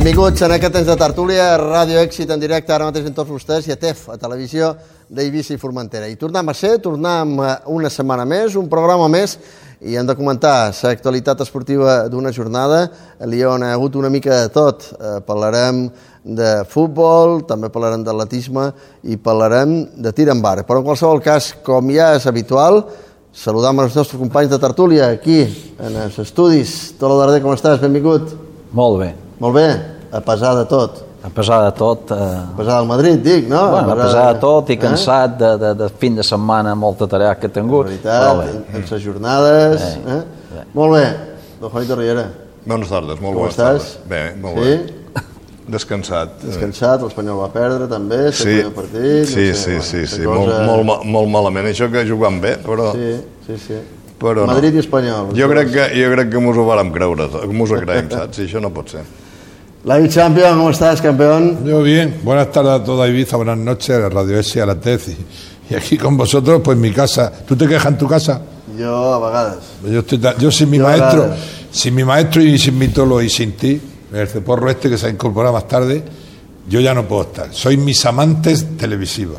Benvinguts en aquest temps de tertúlia, Ràdio Èxit en directe, ara mateix en tots vostès, i a TEF, a Televisió d'Eivissa i Formentera. I tornem a ser, tornem una setmana més, un programa més, i hem de comentar l'actualitat esportiva d'una jornada, allà on ha hagut una mica de tot. Eh, parlarem de futbol, també parlarem d'atletisme i parlarem de tir en bar. Però en qualsevol cas, com ja és habitual, saludam els nostres companys de tertúlia aquí, en els estudis. Tolo Darder, com estàs? Benvingut. Molt bé. Molt bé, a pesar de tot. A pesar de tot... Eh... A pesar del Madrid, dic, no? Bueno, a pesar de tot i cansat eh? de, de, de fin de setmana molta tarea que he tingut. La veritat, en les jornades... Eh? Eh? Molt bé. Don Juanito Riera. Bones tardes, molt Com bones estàs? tardes. Bé, molt sí? bé. Descansat. Descansat, l'Espanyol va perdre també, el Sí, primer partit... sí, no sé, sí, bueno, sí, sí, cosa- molt, molt, molt malament. Això que jugant bé, però... Sí, sí, sí. Però no. Madrid i Espanyol. Jo crec que, jo crec que mos ho vàrem creure, que mos ho creiem, saps? I això no pot ser. Live Champion, ¿cómo estás, campeón? Yo bien, buenas tardes a toda Ibiza, buenas noches a Radio S a la TEZ. Y, y aquí con vosotros, pues mi casa. ¿Tú te quejas en tu casa? Yo, a vegades. Yo, estoy yo sin mi Yo maestro, sin mi maestro y sin mi tolo y sin ti, el ceporro este que se ha incorporado más tarde, yo ya no puedo estar. Sois mis amantes televisivos.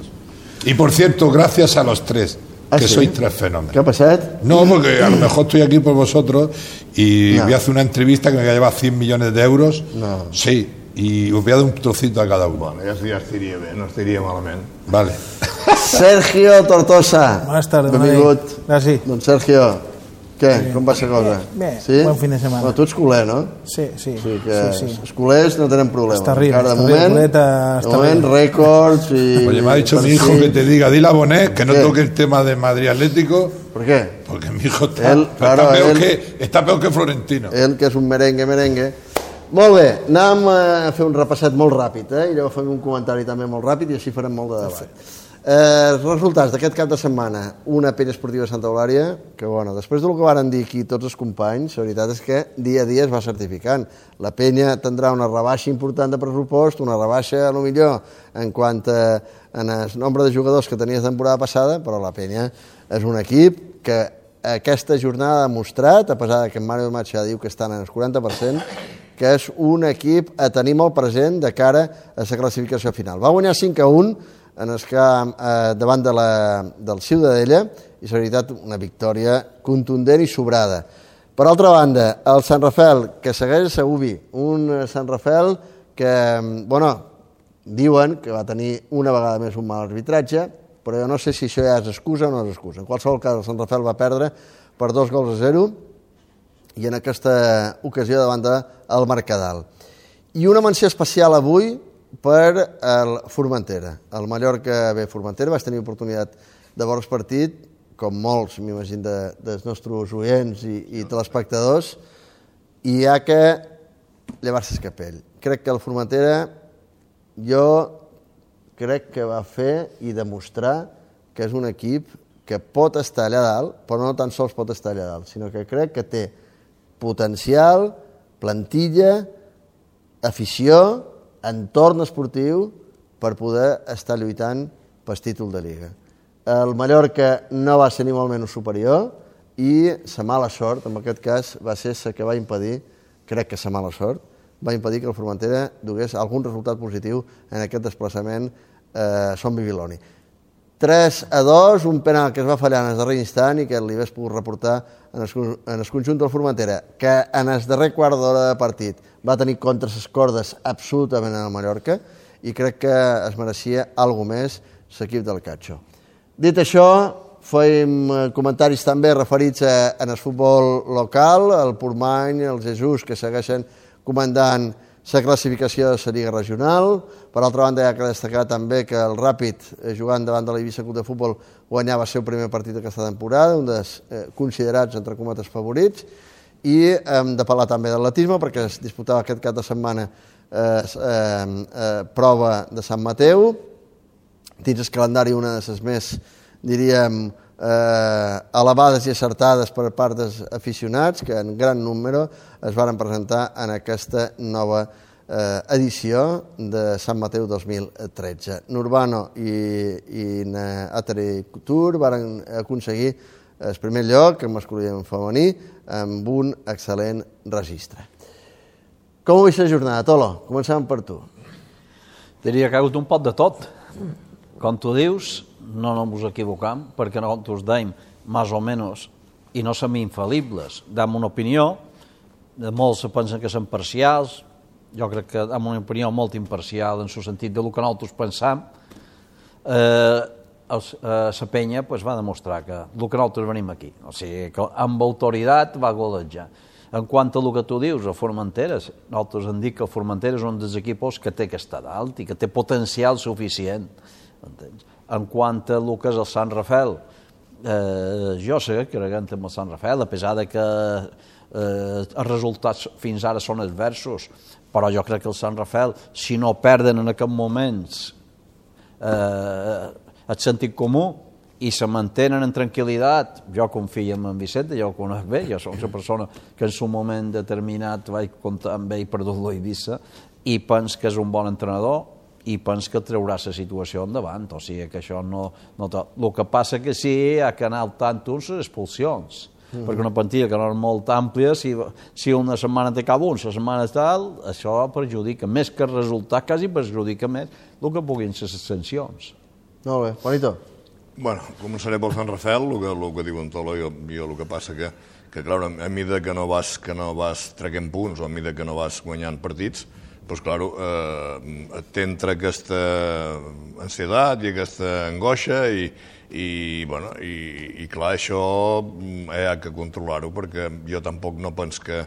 Y por cierto, gracias a los tres, ¿Ah, que sí? sois tres fenómenos. ¿Qué ha pasado? No, porque a lo mejor estoy aquí por vosotros y No. voy a hacer una entrevista que me va a llevar 100 millones de euros. No. Sí, y os voy a dar un trocito a cada uno. Bueno, ja, ja estaria bé, no estaria malament. Vale. Sergio Tortosa. Buenas tardes, Benvingut. Gràcies. Don Sergio, què? Com va ser cosa? Bé, sí? bon fin de setmana. Bueno, tu ets culer, no? Sí, sí. Sí, que sí, sí. els culers no tenen problema. Està arriba, Encara de moment, culeta, de està moment rècords i... Oye, me ha dicho mi hijo sí. que te diga, dile a Bonet que no ¿Qué? toque el tema de Madrid Atlético, Per què? porque mi hijo está, Él, claro, está, peor, él- que, está peor que Florentino. Ell, que és un merengue, merengue. Molt bé, anem a fer un repasset molt ràpid, eh? i llavors fem un comentari també molt ràpid i així farem molt de debat. Eh, resultats d'aquest cap de setmana, una penya esportiva Santa Eulària, que bueno, després del que varen dir aquí tots els companys, la veritat és que dia a dia es va certificant. La penya tindrà una rebaixa important de pressupost, una rebaixa a lo millor en quant a en el nombre de jugadors que tenia la temporada passada, però la penya és un equip que aquesta jornada ha demostrat, a pesar que en Mario Macha diu que estan en el 40%, que és un equip a tenir molt present de cara a la classificació final. Va guanyar 5 a 1 en el camp eh, davant de la, del Ciutadella i, la veritat, una victòria contundent i sobrada. Per altra banda, el Sant Rafel, que segueix a Ubi, un eh, Sant Rafel que, bueno, diuen que va tenir una vegada més un mal arbitratge, però jo no sé si això ja és excusa o no és excusa. En qualsevol cas, el Sant Rafel va perdre per dos gols a zero i en aquesta ocasió davant del Mercadal. I una menció especial avui per el Formentera. El Mallorca B Formentera vaig tenir oportunitat de veure el partit, com molts, m'imagino, de, dels nostres oients i, i telespectadors, i hi ha que llevar-se el capell. Crec que el Formentera, jo crec que va fer i demostrar que és un equip que pot estar allà dalt, però no tan sols pot estar allà dalt, sinó que crec que té potencial, plantilla, afició, entorn esportiu per poder estar lluitant pel títol de Lliga. El Mallorca no va ser ni molt menys superior i la mala sort, en aquest cas, va ser la que va impedir, crec que la mala sort, va impedir que el Formentera dugués algun resultat positiu en aquest desplaçament eh, Son Bibiloni. 3 a 2, un penal que es va fallar en el darrer instant i que li hagués pogut reportar en el, en el conjunt del Formentera, que en el darrer quart d'hora de partit va tenir contra les cordes absolutament en el Mallorca i crec que es mereixia alguna més l'equip del Catxo. Dit això, fèiem eh, comentaris també referits a, en el futbol local, el Portmany, el Jesús, que segueixen comandant la classificació de la Lliga Regional. Per altra banda, hi ha que destacar també que el Ràpid, eh, jugant davant de l'Eivissa Club de Futbol, guanyava el seu primer partit d'aquesta temporada, un dels eh, considerats, entre cometes, favorits. I hem de parlar també d'atletisme, perquè es disputava aquest cap de setmana eh, eh, eh, prova de Sant Mateu, dins el calendari una de les més, diríem, eh, elevades i acertades per part dels aficionats, que en gran número es varen presentar en aquesta nova eh, edició de Sant Mateu 2013. Nurbano i, i Atari Couture varen aconseguir el primer lloc en masculí i en femení amb un excel·lent registre. Com ho veus la jornada, Tolo? Començàvem per tu. Diria que ha hagut un pot de tot. Com tu dius, no no ens equivocam, perquè nosaltres dèiem, més o menys, i no som infal·libles, dam una opinió, de molts se pensen que són parcials, jo crec que amb una opinió molt imparcial en el sentit de lo que nosaltres pensam, eh, els, eh, la penya pues, va demostrar que el que nosaltres venim aquí, o sigui, que amb autoritat va golejar. En quant a el que tu dius, a Formentera, nosaltres hem dit que Formentera és un dels equips que té que estar dalt i que té potencial suficient. Entens? En quant a el que és el Sant Rafael, eh, jo sé que creguent amb el Sant Rafael, a pesar de que eh, els resultats fins ara són adversos, però jo crec que el Sant Rafael, si no perden en aquests moments eh, el sentit comú i se mantenen en tranquil·litat, jo confio en en Vicente, jo ho conec bé, jo soc una persona que en un moment determinat vaig comptar amb ell per dur-lo a Eivissa i pens que és un bon entrenador i pens que traurà la situació endavant, o sigui que això no... no el que passa que sí, hi ha que anar al tanto les expulsions, mm. perquè una plantilla que no és molt àmplia, si, si una setmana té cap un, la setmana tal, això perjudica, més que resultat, quasi perjudica més el que puguin ser les sancions. Molt bé, Juanito. Bueno, començaré pel Sant Rafael, el que, el que diu en Tolo, jo, jo el que passa que, que clar, a mesura que no vas, que no vas treguent punts o a mesura que no vas guanyant partits, doncs, clar, eh, t'entra aquesta ansietat i aquesta angoixa i, i, bueno, i, i clar, això hi ha que controlar-ho perquè jo tampoc no pens que,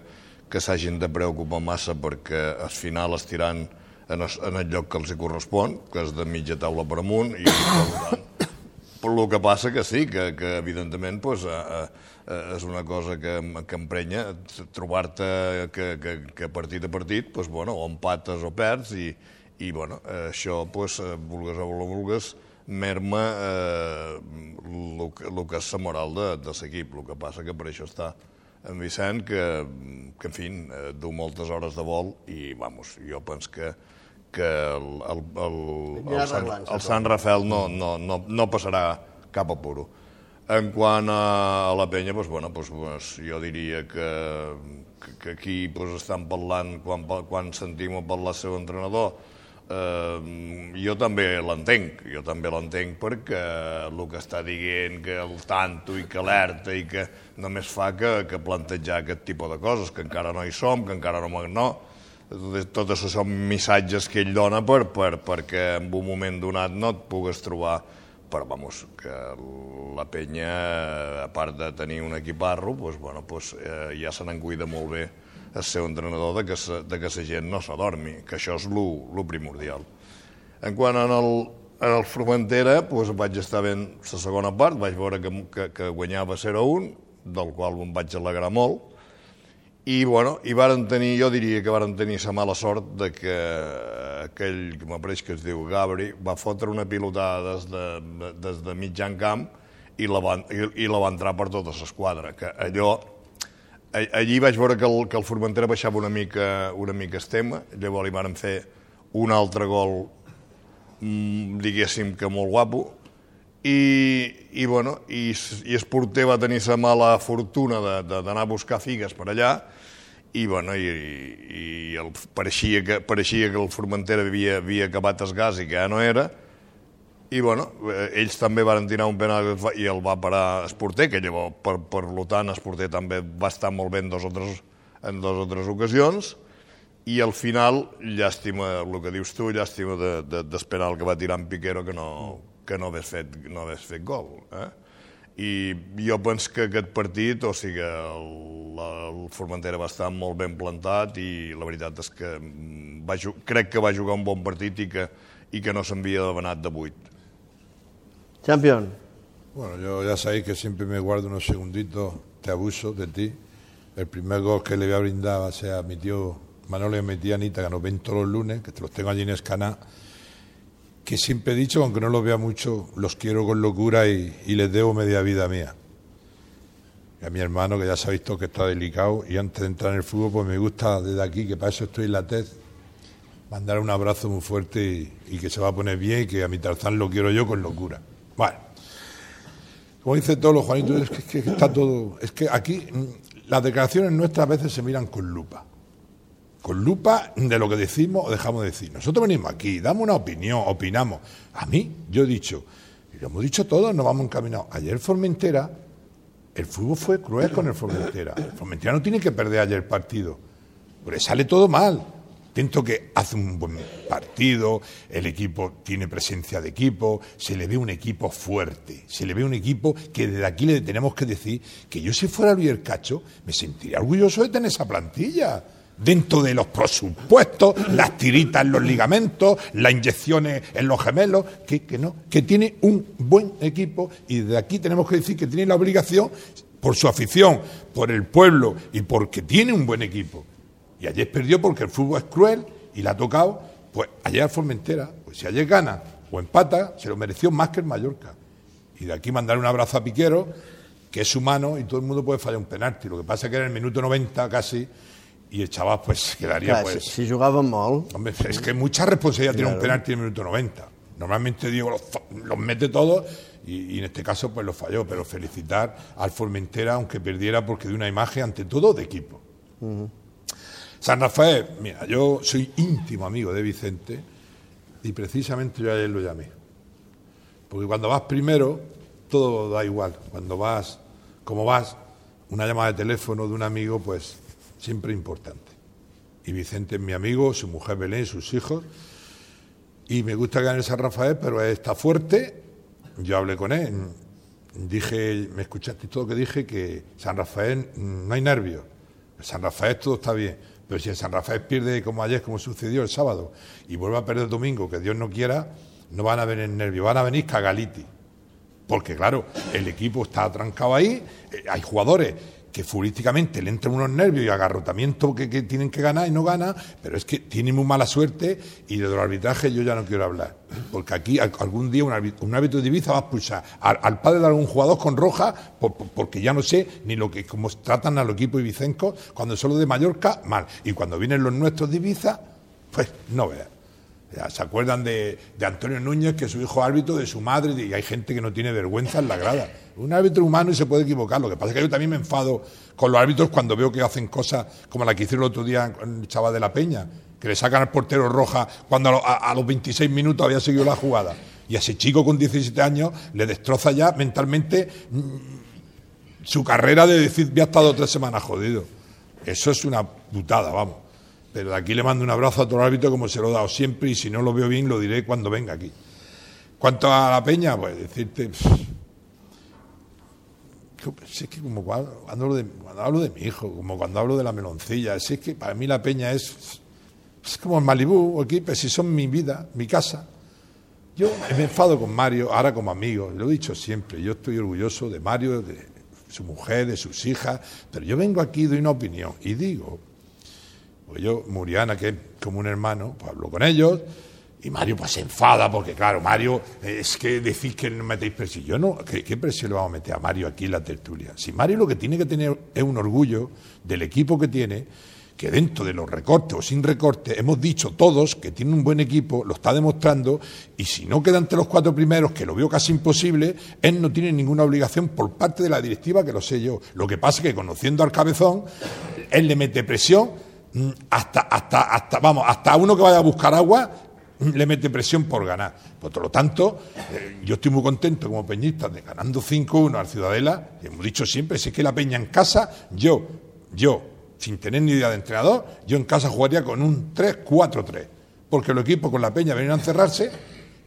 que s'hagin de preocupar massa perquè al final estiran en el, en el lloc que els hi correspon, que és de mitja taula per amunt, i per però el que passa que sí, que, que evidentment pues, eh, eh, és una cosa que, que emprenya trobar-te que, que, que partit a partit, pues, bueno, o empates o perds, i, i bueno, això, pues, vulgues o no vulgues, merma eh, el, el que és la moral de, de l'equip. El que passa que per això està en Vicent, que, que en fi, eh, du moltes hores de vol i, vamos, jo penso que que el, el, el, el, Sant, el Sant Rafael no, no, no, no passarà cap apuro. En quant a, la penya, doncs, bueno, doncs, doncs, jo diria que, que aquí doncs, estan parlant, quan, quan sentim parlar el seu entrenador, eh, jo també l'entenc, jo també l'entenc perquè el que està dient que el tanto i que alerta i que només fa que, que plantejar aquest tipus de coses, que encara no hi som, que encara no... no. Tot això són missatges que ell dona per, per, perquè en un moment donat no et pugues trobar però vamos, que la penya, a part de tenir un equiparro, pues, bueno, pues, eh, ja se n'en cuida molt bé el seu entrenador de que, sa, de que la gent no s'adormi, que això és el primordial. En quant en el, en el Formentera, pues, vaig estar ben la segona part, vaig veure que, que, que guanyava 0-1, del qual em vaig alegrar molt, i, bueno, i varen tenir, jo diria que varen tenir la mala sort de que aquell, que m'apareix que es diu Gabri, va fotre una pilotada des de, des de mitjan camp i la, va, i, i la va entrar per tota l'esquadra, que allò... Allí vaig veure que el, que el Formentera baixava una mica, una mica estema, llavors li varen fer un altre gol, mmm, diguéssim que molt guapo, i, i, bueno, i, i el porter va tenir la mala fortuna d'anar a buscar figues per allà i, bueno, i, i el, pareixia, que, pareixia que el Formentera havia, havia acabat el gas i que ja no era, i bueno, eh, ells també van tirar un penal i el va parar Esporter, que llavors, per, per tant, Esporter també va estar molt bé en dos o tres, en dos o tres ocasions, i al final, llàstima, el que dius tu, llàstima de, de, el que va tirar en Piquero, que no, que no hagués fet, no hagués fet gol. Eh? I jo penso que aquest partit, o sigui, el, el Formentera va estar molt ben plantat i la veritat és que va, crec que va jugar un bon partit i que, i que no s'envia devanat de 8. Champion. Bueno, yo ya sabéis que siempre me guardo unos segunditos de abuso de ti. El primer gol que le voy a brindar va a ser a mi tío Manolo y a mi tía Anita, que nos ven todos los lunes, que te los tengo allí en Escaná que siempre he dicho, aunque no los vea mucho, los quiero con locura y, les debo media vida mía. Y a mi hermano, que ya se ha visto que está delicado, y antes de entrar en el fútbol, pues me gusta desde aquí, que para eso estoy en la TED, mandar un abrazo muy fuerte y, que se va a poner bien y que a mi Tarzán lo quiero yo con locura. Bueno, como dice todo Juanito, es que, está todo. Es que aquí mm, las declaraciones nuestras a veces se miran con lupa. Con lupa de lo que decimos o dejamos de decir. Nosotros venimos aquí, damos una opinión, opinamos. A mí, yo he dicho, y lo hemos dicho todos, nos vamos encaminados. Ayer Formentera, el fútbol fue cruel con el Formentera. El Formentera no tiene que perder ayer el partido, porque sale todo mal. Siento que hace un buen partido, el equipo tiene presencia de equipo, se le ve un equipo fuerte, se le ve un equipo que desde aquí le tenemos que decir que yo si fuera Luis Cacho me sentiría orgulloso de tener esa plantilla dentro de los presupuestos, las tiritas en los ligamentos, las inyecciones en los gemelos, que, que no, que tiene un buen equipo y desde aquí tenemos que decir que tiene la obligación, por su afición, por el pueblo y porque tiene un buen equipo. Y ayer perdió porque el fútbol es cruel y la ha tocado, pues ayer Formentera, pues si ayer gana o empata, se lo mereció más que el Mallorca. Y de aquí mandar un abrazo a Piquero, que es humano y todo el mundo puede fallar un penalti. Lo que pasa es que en el minuto 90 casi y el chaval pues quedaría Clar, pues... si, si jugaven molt... Hombre, es que mucha responsabilidad tiene un penalti en el minuto 90. Normalmente Diego los, mete todos y, y en este caso pues los falló, pero felicitar al Formentera aunque perdiera porque de una imagen ante todo de equipo. San Rafael, mira, yo soy íntimo amigo de Vicente y precisamente yo ayer lo llamé. Porque cuando vas primero, todo da igual. Cuando vas, como vas, una llamada de teléfono de un amigo, pues siempre importante. Y Vicente es mi amigo, su mujer Belén, sus hijos. Y me gusta que gane San Rafael, pero está fuerte. Yo hablé con él. Dije, me escuchaste todo lo que dije, que San Rafael mm, no hay nervios. San Rafael todo está bien. Pero si el San Rafael pierde como ayer, como sucedió el sábado, y vuelve a perder el domingo, que Dios no quiera, no van a venir nervios, van a venir cagalitis. Porque claro, el equipo está atrancado ahí, eh, hay jugadores que futbolísticamente le entran unos nervios y agarrotamiento que, tienen que ganar y no ganan, pero es que tienen muy mala suerte y de los arbitrajes yo ya no quiero hablar. Porque aquí al- algún día un árbitro, de Ibiza va a expulsar al, padre de algún jugador con roja por- por- porque ya no sé ni lo que cómo tratan al equipo ibicenco cuando son los de Mallorca, mal. Y cuando vienen los nuestros de Ibiza, pues no veas. ¿Se acuerdan de, Antonio Núñez, que es su hijo árbitro, de su madre? Y hay gente que no tiene vergüenza en la grada. Un árbitro humano y se puede equivocar. Lo que pasa es que yo también me enfado con los árbitros cuando veo que hacen cosas como la que hicieron el otro día el chaval de la Peña, que le sacan al portero roja cuando a- a los 26 minutos había seguido la jugada. Y a ese chico con 17 años le destroza ya mentalmente mm, su carrera de decir, ya ha estado tres semanas jodido. Eso es una putada, vamos. Pero de aquí le mando un abrazo a todo el árbitro como se lo he dado siempre y si no lo veo bien lo diré cuando venga aquí. Cuanto a la peña, pues decirte... si es que como cuando, hablo de, hablo de mi hijo, como cuando hablo de la meloncilla, si es que para mí la peña es, es como el Malibú, aquí, pues si son mi vida, mi casa. Yo me enfado con Mario, ahora como amigo, lo he dicho siempre, yo estoy orgulloso de Mario, de su mujer, de sus hijas, pero yo vengo aquí doy una opinión y digo, pues yo, Muriana, que es como un hermano, pues hablo con ellos y Mario pues se enfada porque, claro, Mario, eh, es que decís que no metéis presión. Yo no, ¿qué, presión le vamos a meter a Mario aquí en la tertulia? Si Mario lo que tiene que tener es un orgullo del equipo que tiene, que dentro de los recortes o sin recortes, hemos dicho todos que tiene un buen equipo, lo está demostrando, y si no queda entre los cuatro primeros, que lo veo casi imposible, él no tiene ninguna obligación por parte de la directiva, que lo sé yo. Lo que pasa es que conociendo al cabezón, él le mete presión hasta, hasta, hasta, vamos, hasta uno que vaya a buscar agua le mete presión por ganar. Por lo tanto, eh, yo estoy muy contento como peñista de ganando 5-1 al Ciudadela. y Hemos dicho siempre, si es que la peña en casa, yo, yo, sin tener ni idea de entrenador, yo en casa jugaría con un 3-4-3. Porque los equipos con la peña vienen a encerrarse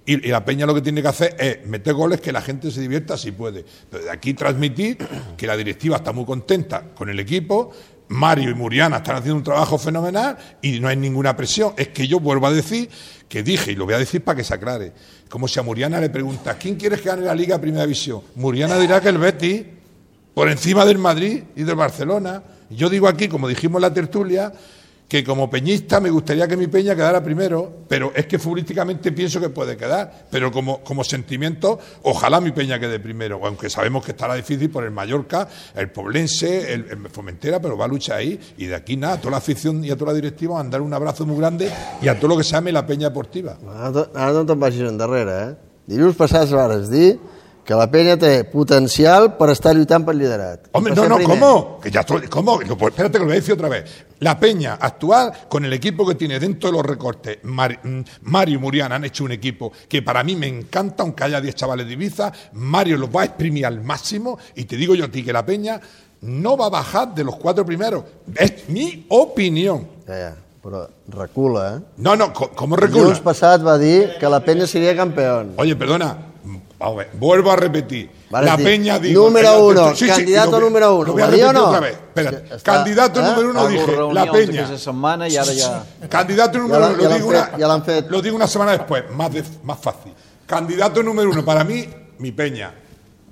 y, y la peña lo que tiene que hacer es meter goles que la gente se divierta si puede. Pero de aquí transmitir que la directiva está muy contenta con el equipo, Mario y Muriana están haciendo un trabajo fenomenal y no hay ninguna presión. Es que yo vuelvo a decir que dije, y lo voy a decir para que se aclare, como si a Muriana le pregunta, ¿quién quieres que gane la Liga Primera División? Muriana dirá que el Betis, por encima del Madrid y del Barcelona. Yo digo aquí, como dijimos en la tertulia, que como peñista me gustaría que mi peña quedara primero, pero es que futbolísticamente pienso que puede quedar, pero como, como sentimiento, ojalá mi peña quede primero, aunque sabemos que estará difícil por el Mallorca, el Poblense, el, Fomentera, pero va a luchar ahí, y de aquí nada, a toda la afición y a toda la directiva mandar un abrazo muy grande y a todo lo que se llame la peña deportiva. Ara no te'n vagis endarrere, eh? Dilluns passat vares dir que la penya té potencial per estar lluitant pel liderat. Hombre, no, no, primer. ¿cómo? Que ya estoy, ¿cómo? Pues espérate que lo voy a decir otra vez. La Peña actual, con el equipo que tiene dentro de los recortes, Mar- mm, Mario y Muriana han hecho un equipo que para mí me encanta, aunque haya 10 chavales de Ibiza. Mario los va a exprimir al máximo y te digo yo a ti que la Peña no va a bajar de los cuatro primeros. Es mi opinión. Però recula, eh? No, no, ¿cómo recula? passat va dir que la penya seria campió. Oye, perdona, vamos a ver, vuelvo a repetir. Vale, la sí. Peña digo, Número uno, sí, candidato número uno, Lo voy a ¿va a dir o repetir no? otra vez. Espera, està- candidato eh? número uno dije, la Peña. setmana i ara ja... Candidato número la- uno, ya lo la digo, una, ya la han fet. lo digo una semana después, más, de- más fácil. Candidato número uno, para mí, mi Peña.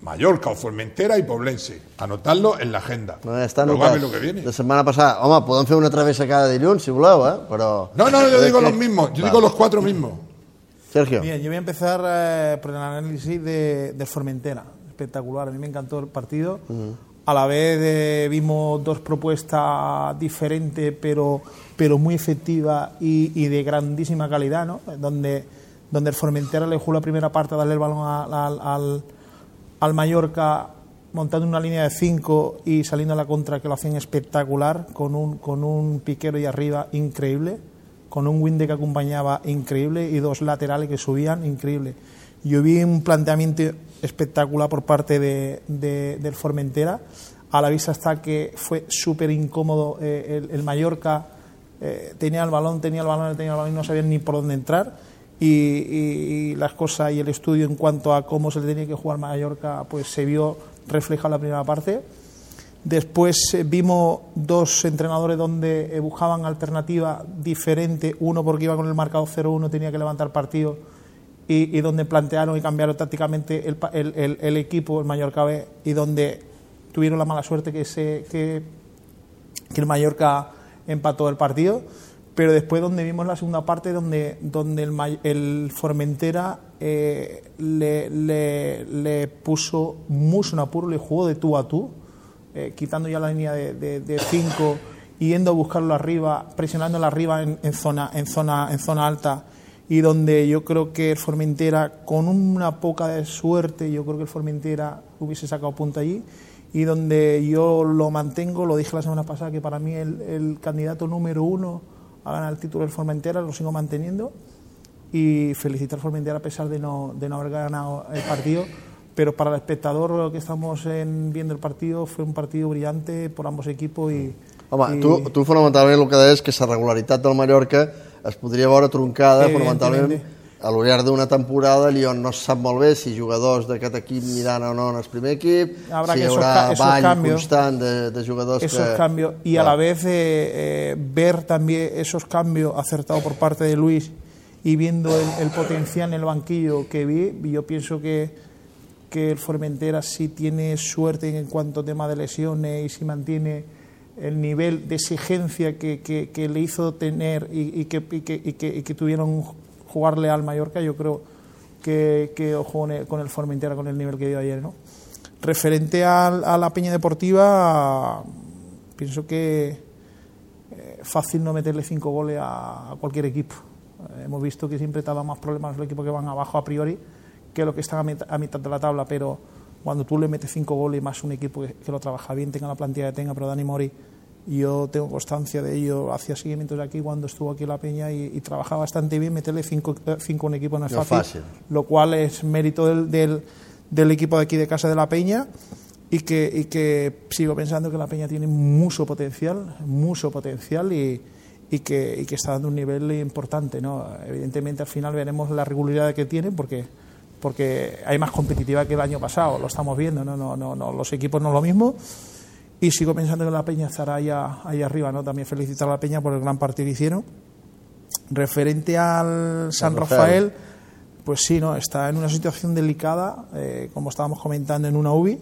Mallorca o Formentera y Poblense. Anotarlo en la agenda. No, està ver lo que viene. De setmana passada. Home, podem fer una travessa cada dilluns, si voleu, eh? Però... No, no, yo digo los mismos. Yo Vale. digo los cuatro mismos. Sergio. Bien, yo voy a empezar eh, por el análisis de, del Formentera. Espectacular, a mí me encantó el partido. A la vez eh, vimos dos propuestas diferentes, pero, pero muy efectivas y, y de grandísima calidad, ¿no? Donde, donde el Formentera le jugó la primera parte a darle el balón a- al, al, al Mallorca montando una línea de cinco y saliendo a la contra que lo hacían espectacular, con un, con un piquero y arriba increíble, con un Winde que acompañaba increíble y dos laterales que subían increíble. Yo vi un planteamiento espectacular por parte de, de- del Formentera. A la vista está que fue súper incómodo eh, el, Mallorca. eh, tenía el balón, tenía el balón, tenía el balón y no sabían ni por dónde entrar. Y las cosas y el estudio en cuanto a cómo se le tenía que jugar Mallorca, pues se vio reflejado en la primera parte. Después eh, vimos dos entrenadores donde eh, buscaban alternativa diferente, uno porque iba con el marcado 0-1, tenía que levantar partido, y, donde plantearon y cambiaron tácticamente el, el- el- equipo, el Mallorca B, y donde tuvieron la mala suerte que, se, que, el Mallorca empató el partido. Pero después donde vimos la segunda parte donde, donde el, Formentera eh, le puso mucho en apuro, le jugó de tú a tú, eh, quitando ya la línea de, de, de cinco, yendo a buscarlo arriba, presionándolo arriba en, zona, en, zona, en zona alta, y donde yo creo que el Formentera, con una poca de suerte, yo creo que el Formentera hubiese sacado punto allí, y donde yo lo mantengo, lo dije la semana pasada, que para mí el, el candidato número uno a ganar el título del Formentera, lo sigo manteniendo, y felicitar al Formentera a pesar de no, de no haber ganado el partido. Pero para el espectador que estamos en- viendo el partido, fue un partido brillante por ambos equipos. Y, Home, i- tu, tu fonamentalment el que deies que la regularitat del Mallorca es podria veure troncada fonamentalment a llarg d'una temporada allí on no se sap molt bé si jugadors d'aquest equip aniran o no en el primer equip, Habrá si hi haurà esos ball cambios- constant de, de jugadors esos que... cambios. Y a la vez eh, eh, ver también esos cambios acertados por parte de Luis y viendo el, el potencial en el banquillo que vi, yo pienso que, que el Formentera sí tiene suerte en cuanto a tema de lesiones y si mantiene el nivel de exigencia que, le hizo tener y, que, tuvieron jugarle al Mallorca, yo creo que, ojo con el, Formentera con el nivel que dio ayer, ¿no? Referente a, la Peña Deportiva, pienso que eh, fácil no meterle cinco goles a, cualquier equipo. Eh, hemos visto que siempre te más problemas los equipos que van abajo a priori que los que están a, mit- a mitad de la tabla, pero cuando tú le metes cinco goles más un equipo que, que lo trabaja bien, tenga la plantilla que tenga, pero Dani Mori, yo tengo constancia de ello, hacía seguimientos de aquí cuando estuvo aquí en la Peña y, y trabajaba bastante bien, meterle cinco, eh, cinco a un equipo No es fácil, fácil. lo cual es mérito del, del, del equipo de aquí de Casa de la Peña y que, y que sigo pensando que la Peña tiene mucho potencial, mucho potencial y, y, que, y que está dando un nivel importante. ¿no? Evidentemente al final veremos la regularidad que tiene porque, porque hay más competitividad que el año pasado, lo estamos viendo, ¿no? No, no, no, los equipos no es lo mismo y sigo pensando que la Peña estará allá, ahí arriba. ¿no? También felicitar a la Peña por el gran partido que hicieron. Referente al San Rafael. Rafael, pues sí, no, está en una situación delicada, eh, como estábamos comentando en una UBI.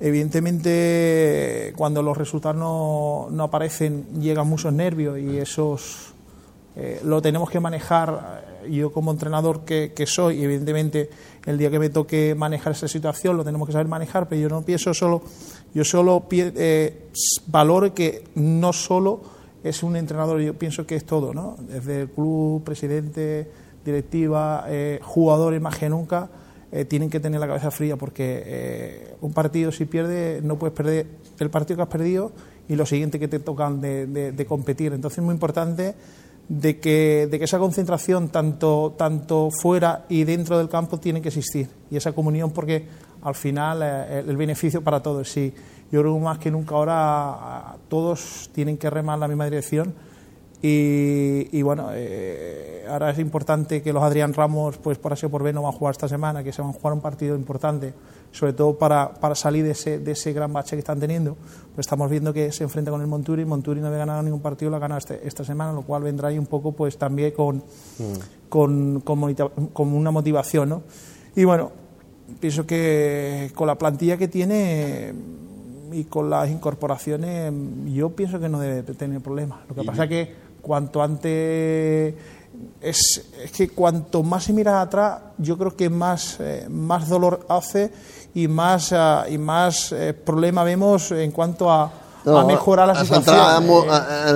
Evidentemente, cuando los resultados no, no aparecen, llegan muchos nervios y esos eh, lo tenemos que manejar. eh, Yo, como entrenador que, que soy, evidentemente, el día que me toque manejar esa situación, lo tenemos que saber manejar, pero yo no pienso solo, yo solo eh, valoro que no solo es un entrenador, yo pienso que es todo, ¿no? Desde el club, presidente, directiva, eh, jugadores más que nunca, eh, tienen que tener la cabeza fría porque un partido si pierde no puedes perder el partido que has perdido y lo siguiente que te tocan de, de- de competir. Entonces es muy importante de que, de que esa concentración tanto, tanto fuera y dentro del campo tiene que existir y esa comunión porque al final eh, el, beneficio para todos. Sí, yo creo más que nunca ahora ah, todos tienen que remar en la misma dirección y, y bueno, eh, ahora es importante que los Adrián Ramos, pues por así o por B, no van a jugar esta semana, que se van a jugar un partido importante, sobre todo para, para salir de ese, de ese gran bache que están teniendo. Pues estamos viendo que se enfrenta con el Monturi, Monturi no había ganado ningún partido, lo ha ganado este- esta semana, lo cual vendrá ahí un poco pues también con, con, con, monita- con una motivación. ¿no? Y bueno, pienso que con la plantilla que tiene y con las incorporaciones, yo pienso que no debe tener problemas. Lo que pasa es que cuanto antes es, es que cuanto más se mira atrás, yo creo que más, eh, más dolor hace y más ah, y más eh, problema vemos en cuanto a, a mejorar la situación.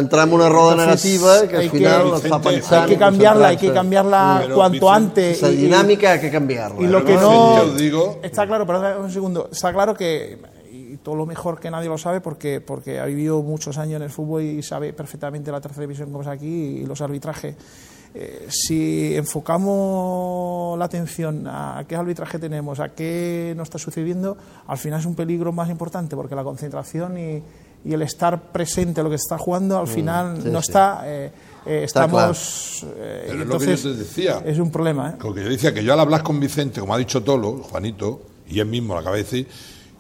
entrar en, Eh, una roda entonces, negativa que hay al final que- Vicente, hay que cambiarla, hay que cambiarla Pero, cuanto Vicente, antes. Esa y- dinámica hay que cambiarla. y lo que Pero, no. Digo- Está claro, perdón un segundo. Está claro que. Todo lo mejor que nadie lo sabe porque, porque ha vivido muchos años en el fútbol y sabe perfectamente la tercera división como es aquí y los arbitrajes. Eh, si enfocamos la atención a qué arbitraje tenemos, a qué nos está sucediendo, al final es un peligro más importante porque la concentración y, y el estar presente a lo que se está jugando al final sí, no sí. está. eh, eh, Está claro. estamos. eh, Pero es lo que yo entonces te decía. Es un problema. ¿eh? Lo que yo decía, que yo al hablar con Vicente, como ha dicho Tolo, Juanito, y él mismo lo acaba de decir,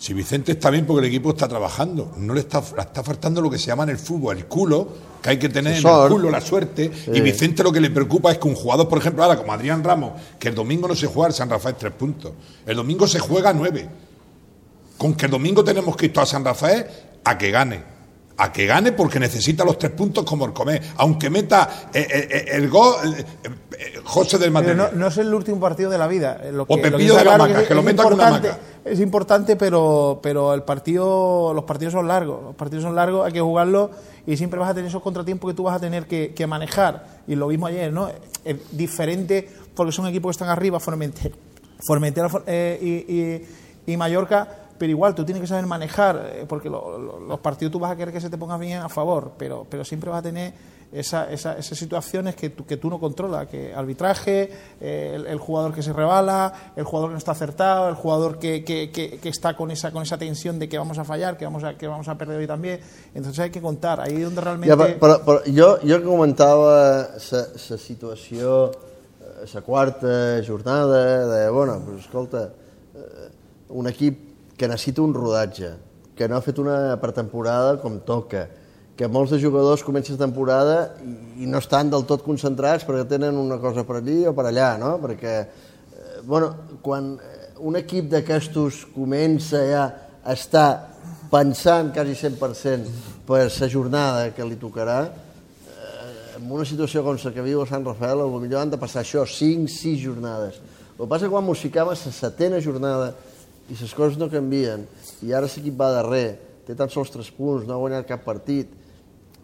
si Vicente está bien porque el equipo está trabajando, no le está, le está faltando lo que se llama en el fútbol, el culo, que hay que tener en el culo, la suerte, y Vicente lo que le preocupa es que un jugador, por ejemplo, ahora como Adrián Ramos, que el domingo no se juega el San Rafael tres puntos, el domingo se juega nueve, con que el domingo tenemos que ir a San Rafael a que gane. A que gane porque necesita los tres puntos como el comer. Aunque meta eh, eh, eh, el gol eh, José del Material. no, no es el último partido de la vida. Lo O que, lo Pepillo está de la claro Hamaca, que lo es meta con una hamaca. Es importante, pero, pero el partido, los partidos son largos. Los partidos son largos, hay que jugarlos y siempre vas a tener esos contratiempos que tú vas a tener que, que manejar. Y lo mismo ayer, ¿no? Es diferente porque son equipos que están arriba, Formentera, Formentera y, y- y Mallorca. Pero igual, tú tienes que saber manejar, eh, porque lo- lo- los partidos tú vas a querer que se te pongan bien a favor, pero, pero siempre vas a tener esa- esa- esas situaciones que tú, que tú no controlas, que arbitraje, eh, el, jugador que se rebala, el jugador que no está acertado, el jugador que, que- que- que está con esa, con esa tensión de que vamos a fallar, que vamos a, que vamos a perder hoy también. Entonces hay que contar, ahí es donde realmente... Ja, però, però, però jo, jo comentava jornada, de, bueno, pues, escolta, eh, un equip que necessita un rodatge, que no ha fet una pretemporada com toca, que molts de jugadors comencen temporada i, no estan del tot concentrats perquè tenen una cosa per allí o per allà, no? Perquè, eh, bueno, quan eh, un equip d'aquestos comença ja a estar pensant quasi 100% per la jornada que li tocarà, eh, en una situació com la que viu el Sant Rafael, potser han de passar això, 5-6 jornades. El que passa que quan musicam a la setena jornada i les coses no canvien, i ara l'equip va darrer, té tan sols 3 punts, no ha guanyat cap partit,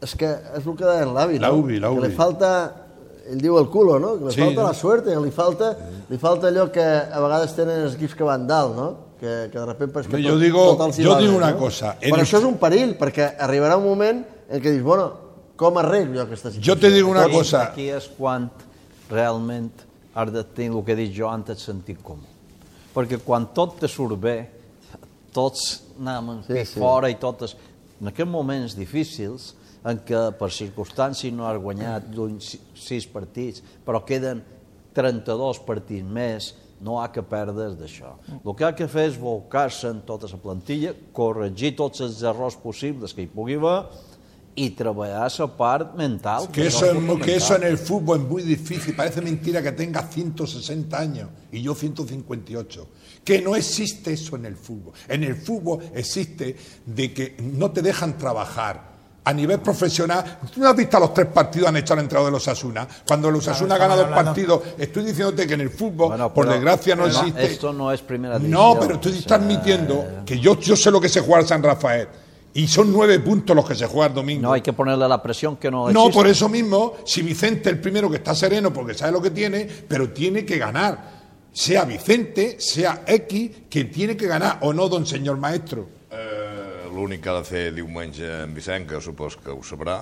és que és el que deia en l'avi, no? Que li falta, ell diu el culo, no? Que li Sí, falta no? la suerte, li falta, li falta allò que a vegades tenen els equips que van dalt, no? Que, que de repente pues, que jo digo- els hi jo va digo bé, una no? cosa, en Però el- això és un perill, perquè arribarà un moment en què dius, bueno, com arreglo aquesta situació? Jo te digo una Aquí- cosa, Aquí és quan realment has de tenir el que he dit jo antes, sentit comú. Perquè quan tot te surt bé, tots anem Sí, sí, fora i totes... En aquests moments difícils, en què per circumstàncies no has guanyat sis partits, però queden 32 partits més, no ha que perdre's d'això. El que ha que fer és volcar-se en tota la plantilla, corregir tots els errors possibles que hi pugui haver i treballar la part mental. que eso, es mu- que eso en el fútbol es muy difícil. Parece mentira que tengas 160 años y yo 158. Que no existe eso en el fútbol. En el fútbol existe de que no te dejan trabajar. A nivel profesional, ¿tú no has visto los tres partidos han hecho al entrenador de los Asuna? Cuando los Asuna ha estamos ganado hablando- partidos, estoy diciéndote que en el fútbol, Bueno, por pero- desgracia, no pero existe. Esto no es primera No, división. pero estoy o sea, transmitiendo que yo, yo sé lo que se juega al San Rafael. Y son nueve puntos los que se juega el domingo. No hay que ponerle la presión que no No, existe. por eso mismo, si Vicente el primero que está sereno porque sabe lo que tiene, pero tiene que ganar. sea Vicente, sea X, quien tiene que ganar, ¿o no, don señor maestro? Eh, L'únic que ha de fer diumenge en Vicent, que supos que ho sabrà,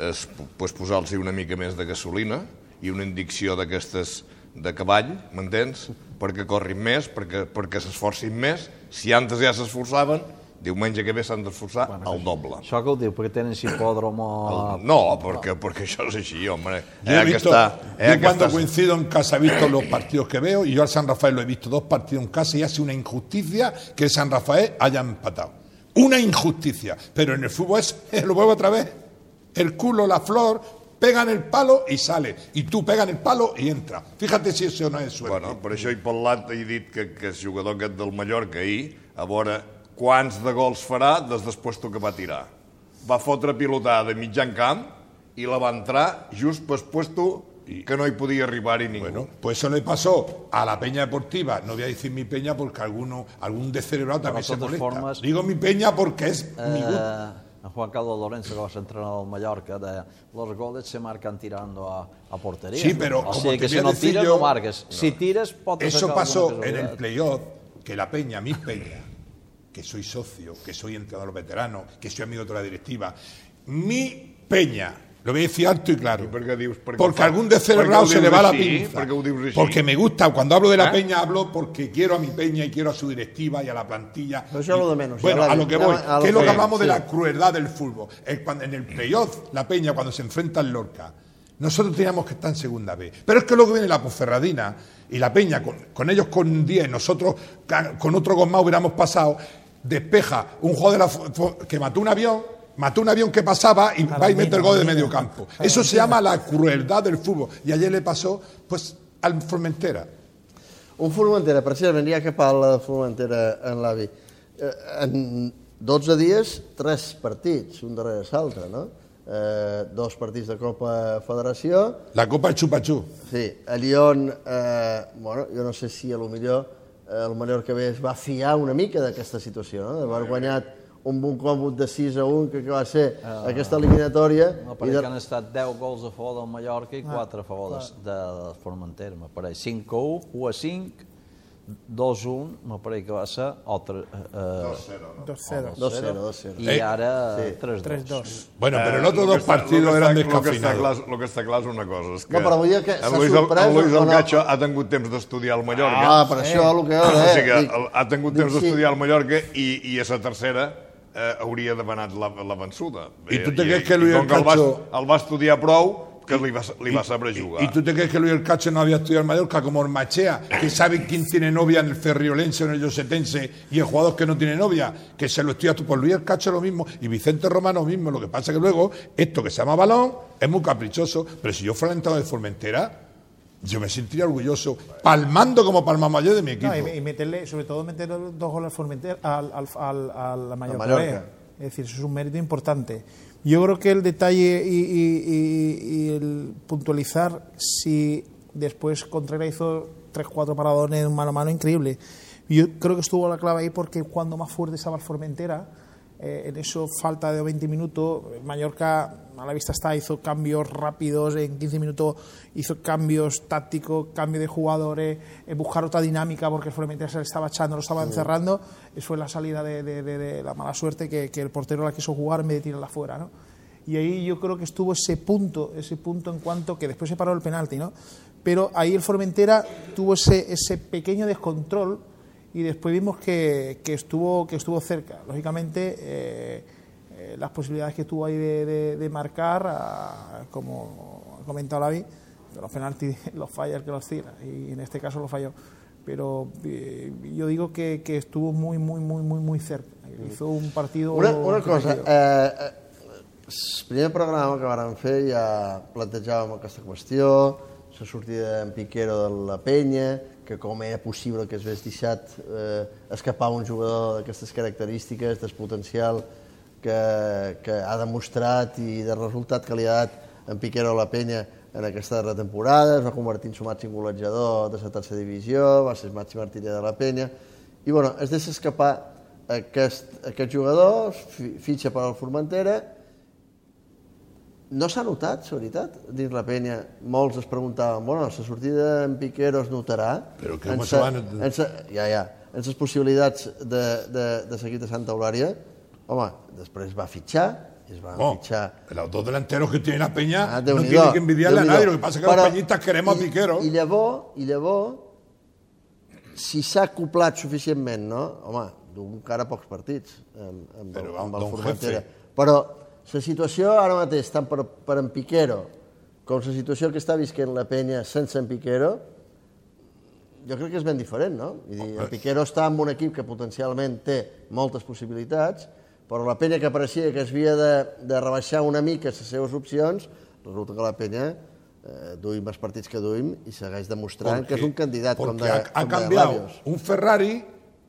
és pues, posar-los una mica més de gasolina i una indicció d'aquestes de cavall, m'entens? Perquè corrin més, perquè, perquè s'esforcin més. Si antes ja s'esforçaven, diumenge que ve s'han d'esforçar bueno, el doble. Això que ho diu, perquè tenen hipòdromo... El, no, perquè, perquè això és així, hombre. Yo he Eh, que visto, eh, yo que cuando coincido en casa he visto los partidos que veo y yo al San Rafael lo he visto dos partidos en casa y hace una injusticia que el San Rafael haya empatado. Una injusticia. Pero en el fútbol es, lo vuelvo otra vez, el culo, la flor, pegan el palo y sale. Y tú pegan el palo y entra. Fíjate si eso no es suerte. Bueno, per això he parlat i he dit que, que el jugador aquest del Mallorca ahir, a veure quants de gols farà des després que va tirar. Va fotre pilotada de mitjan camp i la va entrar just per puesto que no hi podia arribar-hi ningú. Bueno, pues eso le pasó a la Peña Deportiva. No voy a decir mi Peña porque alguno, algún descerebrado también se molesta. formes- Digo mi Peña porque es mi gusto. Eh, en Juan Carlos Lorenzo, que va ser entrenador del Mallorca, deia los goles se marcan tirando a, a portería. Sí, pero o te que voy si a no decir tires, yo- no marques. Si tires, pot Eso pasó en el playoff, que la Peña, mi Peña, que soy socio, que soy entrenador veterano, que soy amigo de la directiva, mi Peña, lo voy a decir alto y claro, porque ho fa- algún descerebrado se le va la pinza, porque me gusta, cuando hablo de la ¿Eh? Peña hablo porque quiero a mi Peña y quiero a su directiva y a la plantilla. Pero eso es Y- lo de menos, Bueno, a lo que voy, que es lo que- hablamos de la crueldad del fútbol. Cuando, en el playoff, la Peña, cuando se enfrenta al Lorca, nosotros teníamos que estar en segunda B. Pero es que luego viene la Ponferradina y la Peña, con, con ellos con 10, nosotros con otro gol más hubiéramos pasado, despeja un jugador de la que mató un avión, mató un avión que pasaba y va y mete el gol de medio campo. Eso se llama la crueldad del fútbol. Y ayer le pasó pues al Formentera. Un Formentera, precisament, ja que parla de Formentera en l'avi. Eh, en 12 dies, tres partits, un darrere l'altre, no? Eh, dos partits de Copa Federació. La Copa Chupachú. Sí, a Lyon, eh, bueno, jo no sé si a lo millor el Mallorca bé es va fiar una mica d'aquesta situació, no? d'haver guanyat un bon còmput de 6 a 1 que, que va ser aquesta eliminatòria. No, pareix de- que han estat 10 gols a favor del Mallorca i 4 a favor de, de Formentera. Me pareix 5 a 1, 1 a 5, 2 a 1, me pareix que va ser altre... Eh, 2-0. 2-0, 2-0. I Eh, ara sí. 3 3-2. Bueno, pero el Eh, otro lo que dos partidos lo que eran està- lo que està clar, descafeinados. Lo que està clar és una cosa, és que... No, però vull dir que en s'ha Luis, sorprès el Luis o El no? Cacho ha tingut temps d'estudiar el Mallorca. Ah, per això el que o sigui, el- ha tingut temps d'estudiar el Mallorca i, i a la tercera eh, hauria demanat la, la vençuda. I tu te creus que Luis que Cacho- el va estudiar prou, que li va, li va saber jugar. ¿Y tú te crees que Luis El Cacho no había estudiado en Mallorca como Ormachea, que sabe quién tiene novia en el Ferriolense o en el Yosetense y el jugador que no tiene novia, que se lo estudia tú por Luis El Cacho lo mismo y Vicente Romano lo mismo? Lo que pasa que luego esto que se llama balón es muy caprichoso, pero si yo fuera el entrenador de Formentera, yo me sentiría orgulloso, palmando como palmamos ayer de mi equipo. No, y, meterle, sobre todo meterle dos goles al Formentera, al, al, al, al- a Mallorca. Mallorca. Es decir, eso es un mérito importante. Yo creo que el detalle y, el puntualizar si después Contreras hizo 3-4 paradones mano a mano increíble. Yo creo que estuvo la clave ahí porque cuando más fuerte estaba el Formentera, eh, en eso falta de 20 minutos, Mallorca a la vista está, hizo cambios rápidos, en 15 minutos hizo cambios tácticos, cambio de jugadores, eh, buscar otra dinámica porque el Formentera se le estaba echando, lo estaba encerrando, eso fue la salida de, de- de- de la mala suerte que, que el portero la quiso jugar en vez de tirarla fuera, ¿no? Y ahí yo creo que estuvo ese punto, ese punto en cuanto que después se paró el penalti, ¿no? Pero ahí el Formentera tuvo ese, ese pequeño descontrol y después vimos que, que estuvo que estuvo cerca. Lógicamente, eh, eh, las posibilidades que tuvo ahí de, de- de marcar, ah, como ha comentado Lavi, los penaltis los falla el que los tira y en este caso lo falló. Pero eh, yo digo que, que estuvo muy, muy, muy, muy, muy cerca. Hizo un partido. Una, una cosa, competido. eh, eh, el primer programa que vàrem fer ja plantejàvem aquesta qüestió, la sortida d'en Piquero de la penya, que com era possible que es hagués deixat eh, escapar un jugador d'aquestes característiques, del potencial que, que ha demostrat i de resultat que li ha dat en Piquero la penya en aquesta darrera temporada, es va convertir en su màxim golejador de la tercera divisió, va ser el màxim artiller de la penya, i bueno, es deixa escapar aquest, aquest jugador, fi- fitxa per al Formentera, no s'ha notat, la veritat, dins la penya. Molts es preguntaven, bueno, la sortida en Piquero es notarà? Però que home, se van- en sa- Ja, ja. En les possibilitats de, de, de seguir a Santa Eulària, home, després va fitxar, es va Oh, fitxar los dos delanteros que tiene la Peña Ah, no tiene que envidiarle a nadie. Lo que pasa es que Però- los peñistas queremos a i- Piquero. I llavors, i llavors si s'ha acoplat suficientment, no? Home, du encara pocs partits amb, amb, Però, amb el Formentera. jefe. Però la situació ara mateix, tant per, per en Piquero com la situació que està visquent la penya sense en Piquero, jo crec que és ben diferent, no? Vull dir, el Piquero està en un equip que potencialment té moltes possibilitats, però la penya que apareixia que es havia de, de rebaixar una mica les seves opcions, resulta que la penya eh, duim els partits que duim i segueix demostrant que és un candidat com porque de, ha, ha com de Larios. un Ferrari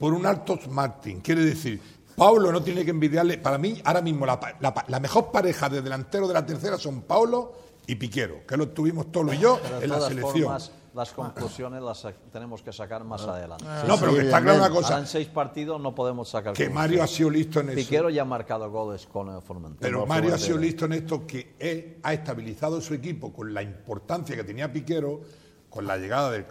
por un Altos Martin. Quiere decir, Paulo no tiene que envidiarle. Para mí, ahora mismo, la, mejor pareja de delantero de la tercera son Paulo y Piquero, que lo tuvimos Tolo y yo Pero en la todas selección. formas, las conclusiones las tenemos que sacar más adelante. no, pero que está claro una cosa, en seis partidos no podemos sacar que. Mario ha sido listo en eso. Piquero ya ha marcado goles con el Formentera. Pero Mario ha sido listo en esto que él ha estabilizado su equipo con la importancia que tenía Piquero, con la llegada de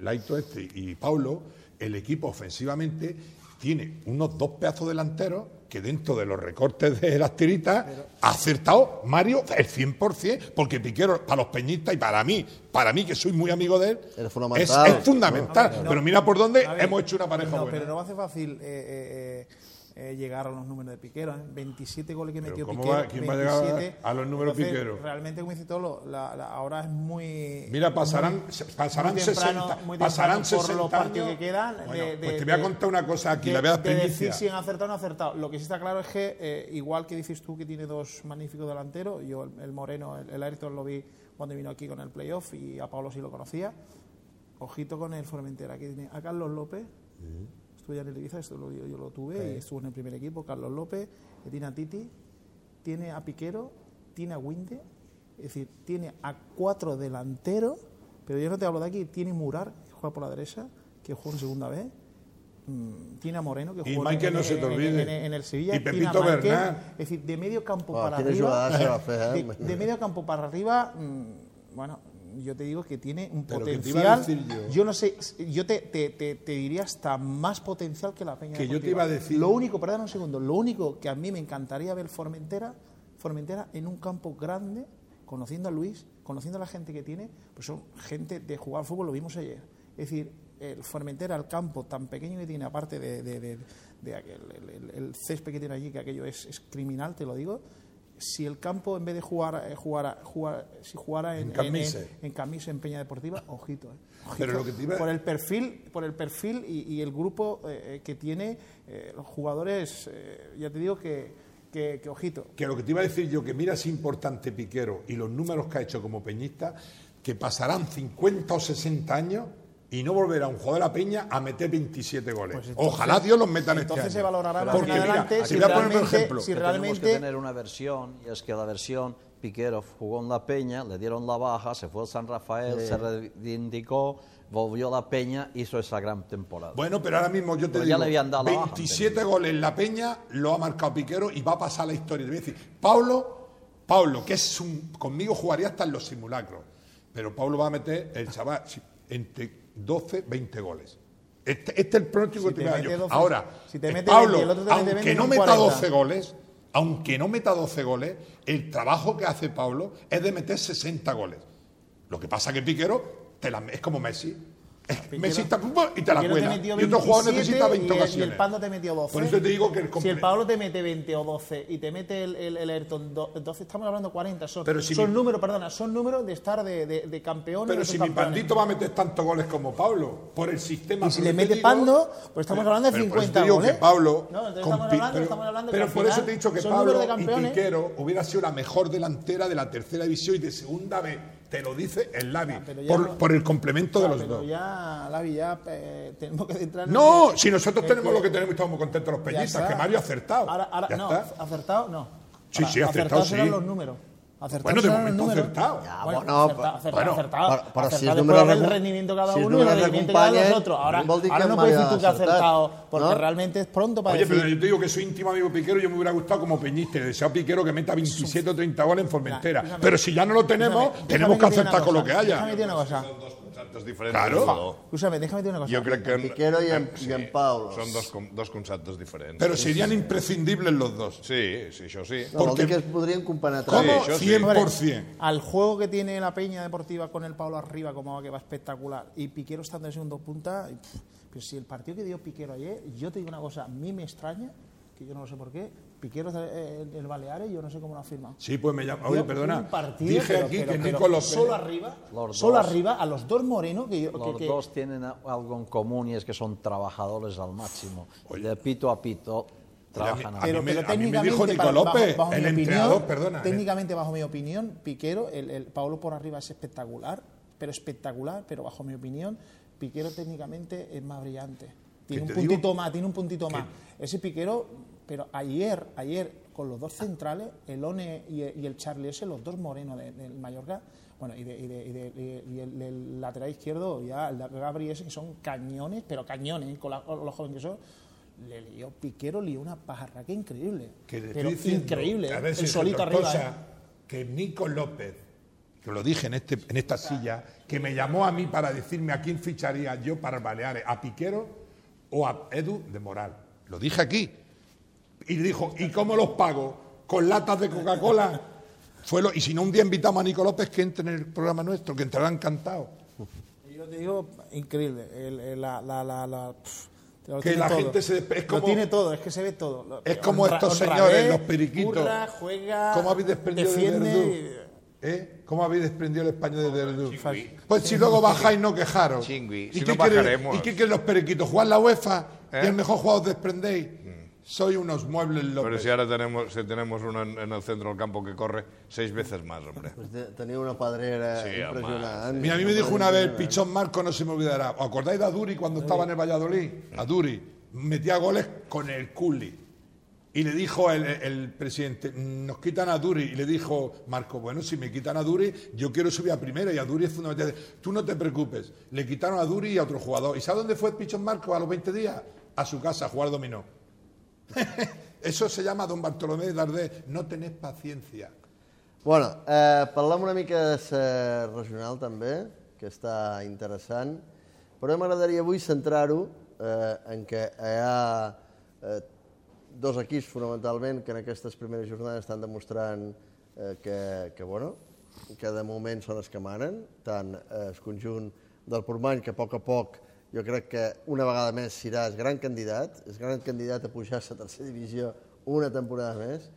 Laito este y Paulo, el equipo ofensivamente tiene unos dos pedazos delanteros que dentro de los recortes de las tiritas ha acertado Mario el 100%, porque Piquero, para los peñistas y para mí, para mí que soy muy amigo de él, es, fundamental. es fundamental. No, pero mira por dónde hemos hecho una pareja no, buena. Pero no va a ser fácil eh, eh, eh, llegar a los números de Piquero. ¿eh? 27 goles que metió ¿cómo Piquero. va- quién va a llegar 27. a los números Entonces, Piquero? Realmente, como dice Tolo, la, la- ahora es muy. Mira, pasarán, pasarán muy temprano- 60, muy pasarán temprano 60 por los partidos años. que quedan. Bueno, de- pues te voy a contar una cosa aquí, de, la veas de decir si han acertado o no acertado. Lo que sí está claro es que, eh, igual que dices tú que tiene dos magníficos delanteros, yo el, el Moreno, el, el Ayrton lo vi cuando vino aquí con el playoff y a Pablo sí lo conocía. Ojito con el Formentera, que tiene a Carlos López, estuvo ya en el Ibiza, esto lo, yo, yo lo tuve y estuvo en el primer equipo, Carlos López, que tiene a Titi, tiene a Piquero, tiene a Winde, es decir, tiene a cuatro delanteros, pero yo no te hablo de aquí, tiene Murar, que juega por la derecha, que juega en segunda vez, mm, tiene a Moreno, que Y juega Michael en, no se te en- en- olvide. en- en el Sevilla, Y tiene a Pepito Bernat. es decir, de medio campo Buah, para arriba, de, de medio campo para arriba, mm, bueno, yo te digo que tiene un Pero potencial. yo. no sé, yo te, te, te, te diría hasta más potencial que la Peña Que yo te iba a decir- Lo único, perdón un segundo, lo único que a mí me encantaría ver Formentera, Formentera en un campo grande, conociendo a Luis, conociendo a la gente que tiene, pues son gente de jugar al fútbol, lo vimos ayer. Es decir, el Formentera, el campo tan pequeño que tiene, aparte de, de- de- de aquel- el, el- el césped que tiene allí, que aquello es, es criminal, te lo digo. Si el campo, en vez de jugar, eh, jugar, jugar si jugara en, En Camise. en, en Camise, en Peña Deportiva, ojito, eh, ojito. Pero lo que te iba- por el perfil, por el perfil y, y el grupo eh, eh, que tiene eh, los jugadores, ya te digo que, que, que ojito. Que lo que te iba a decir yo, que mira es importante Piquero y los números que ha hecho como peñista, que pasarán 50 o 60 años y no volverá un jugador de la Peña a meter 27 goles. Pues entonces- Ojalá Dios los meta en este entonces año. se valorará más Porque mira, adelante te si voy a poner un realmente- ejemplo. si que tenemos que tener una versión, y es que la versión Piquero jugó en la Peña, le dieron la baja, se fue al San Rafael, se reivindicó, volvió a la Peña, hizo esa gran temporada. Bueno, pero ahora mismo yo te Pero digo, ya le habían dado la baja 27 goles en la Peña lo ha marcado Piquero y va a pasar la historia. Te voy a decir, Pablo, Pablo, que es un, conmigo jugaría hasta en los simulacros, pero Pablo va a meter el chaval si- entre 12, 20 goles. Este, este es el pronóstico Si que te te mete yo. 12, Ahora, si te mete Pablo, 20 y el otro te mete aunque 20, no meta 40. 12 goles, aunque no meta 12 goles, el trabajo que hace Pablo es de meter 60 goles. Lo que pasa que Piquero te la- es como Messi. Está pum, y te la cuela. Y otro jugador 27 necesita 20 y el- ocasiones. Y el Pando te metió 12. Por eso te digo que el Si el Pablo te mete 20 o 12 y te mete el, el, el Ayrton, do- entonces estamos hablando 40. Son, Pero si son mi- números, perdona, son números de estar de, de, de campeón. Pero de si mi pandito va a meter tantos goles como Pablo, por el sistema. Y si le mete digo- Pando, pues estamos hablando de Pero por eso 50 te digo goles. que Pablo. No, estamos hablando- pero, estamos hablando pero por eso te he dicho que Pablo y. Piquero hubiera sido la mejor delantera de la tercera división y de segunda vez. Te lo dice el Lavi. ya por, no- por el complemento de Ah, los pero dos. ya, Lavi, ya eh, tenemos que centrarnos. No, en- si nosotros en tenemos que- lo que tenemos y estamos muy contentos los ya está. que Mario ha acertado. Ahora, ahora- Ya no, está. acertado no. Sí, Ahora, sí, acertado, acertados serán sí. los números. Acertado Bueno, de momento acertado. Ya, Bueno, bueno, acertado, acertado, bueno, acertado. però- però si Acertado recom- rendimiento cada si uno y el rendimiento cada los otros. Ahora, no puedes decir tú que ha acertat, acertado, porque ¿no? realmente es pronto para Oye, decir... pero yo te digo que soy íntimo amigo Piquero, yo me hubiera gustado como peñista, le deseo a Piquero que meta 27 o 30 goles en Formentera. Pero si ya no lo tenemos, tenemos que déjame acertar con lo que haya. Déjame decir una cosa. Dos conceptes diferents. Claro. no? Escúchame, déjame decir una cosa. Jo crec que... Piquero i en- i en Paulos. Són dos, com- dos conceptes diferents. Pero serían imprescindibles los dos. Sí, sí, això sí. No, Porque- que es podrien compenetrar. ¿Cómo? sí. 100%. Al juego que tiene la Peña Deportiva con el Pablo arriba, como que va espectacular, y Piquero estando en segundo punta, pff, pero si el partido que dio Piquero ayer, yo te digo una cosa, a mí me extraña, que yo no lo sé por qué, Piquero eh, el, el Baleares, yo no sé cómo lo ha firmado. Sí, pues me llama. Oye, perdona. partido, dije pero- aquí pero- que pero Nico López. Solo arriba, Los solo dos. arriba, a los dos morenos que yo. Los que- dos tienen a- algo en común y es que son trabajadores al máximo. De pito a pito trabajan a al mí pero, me- pero a mí me técnicamente, dijo Nico para- bajo- López, bajo el mi entrenador, opinión, perdona, eh. Técnicamente, bajo mi opinión, Piquero, el, el Pablo por arriba es espectacular, pero espectacular, pero bajo mi opinión, Piquero técnicamente es más brillante. Tiene un puntito digo más, tiene un puntito más. Ese Piquero, pero ayer, ayer con los dos centrales, el One y el, Charlie ese, los dos morenos de- del Mallorca, bueno, y, de- y de- y de- y el, el lateral izquierdo, ya el Gabri ese, que son cañones, pero cañones, con, la- con los jóvenes que son, le lió, Piquero lió una pajarraca increíble. Que pero diciendo, increíble, a ¿eh? ver, el solito arriba. ¿eh? Que Nico López, que lo dije en, este, en esta silla, que me llamó a mí para decirme a quién ficharía yo para Baleares, a Piquero o a Edu de Moral. Lo dije aquí. Y dijo, ¿y cómo los pago? ¿Con latas de Coca-Cola? Fue lo, y si no, un día invitamos a Nico López que entre en el programa nuestro, que entrará encantado. Yo te digo, increíble. El- el- la, la, la, la- pf, lo Que tiene la todo. gente se es Lo tiene todo, es que se ve todo. Lo- Es como honra- estos señores, los periquitos. curra, juega, ¿Cómo habéis desprendido defiende, de Verdú? ¿Eh? ¿Cómo habéis desprendido el español de Verdú? Pues si luego bajáis, no quejaros. Chingui, ¿Y si qué no quiere- bajaremos. ¿Y qué quieren los periquitos? ¿Jugar la UEFA? ¿Eh? ¿Y el mejor jugador desprendéis? Soy unos muebles locos. Pero si ahora tenemos, si tenemos uno en, en el centro del campo que corre seis veces más, hombre. Pues te- tenia una pedrera Sí, home, impressionant. Mira, a mí me dijo una vez Pichón Marco, no se me olvidará. ¿Os acordáis de Aduri cuando estaba en el Valladolid? Aduri metía goles con el culi. Y le dijo el, el presidente, nos quitan a Duri. Y le dijo Marco, bueno, si me quitan a Duri, yo quiero subir a primera. Y a Duri es fundamental. Tú no te preocupes. Le quitaron a Duri y a otro jugador. ¿Y sabe dónde fue Pichón Marco a los 20 días? A su casa a jugar dominó. Eso se llama Don Bartolomé Dardé. No tenés paciencia. Bueno, eh, parlem una mica de ser regional també, que està interessant, però m'agradaria avui centrar-ho eh, en que hi ha eh, dos equips fonamentalment que en aquestes primeres jornades estan demostrant eh, que, que, bueno, que de moment són els que manen, tant eh, el conjunt del Portmany, que a poc a poc jo crec que una vegada més serà el gran candidat, el gran candidat a pujar a tercera divisió una temporada més,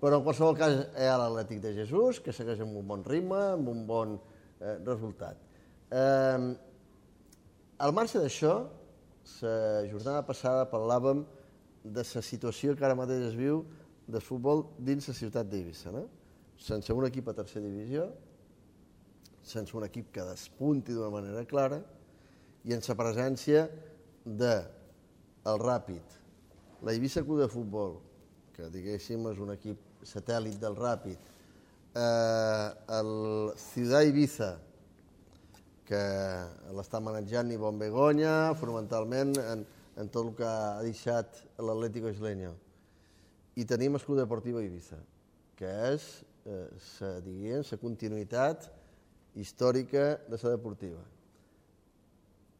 però en qualsevol cas hi ha l'Atlètic de Jesús, que segueix amb un bon ritme, amb un bon eh, resultat. Eh, al marge d'això, la jornada passada parlàvem de la situació que ara mateix es viu de futbol dins la ciutat d'Eivissa, no? sense un equip a tercera divisió, sense un equip que despunti d'una manera clara i en la presència de el Ràpid, la Eivissa Club de Futbol, que diguéssim és un equip satèl·lit del Ràpid, eh, el Ciudad Ibiza, que l'està manejant Ivon Begoña, fonamentalment en, en tot el que ha deixat l'Atlético Isleño. I tenim el Club Deportiu Eivissa, que és eh, sa, diguem, la continuïtat històrica de la deportiva.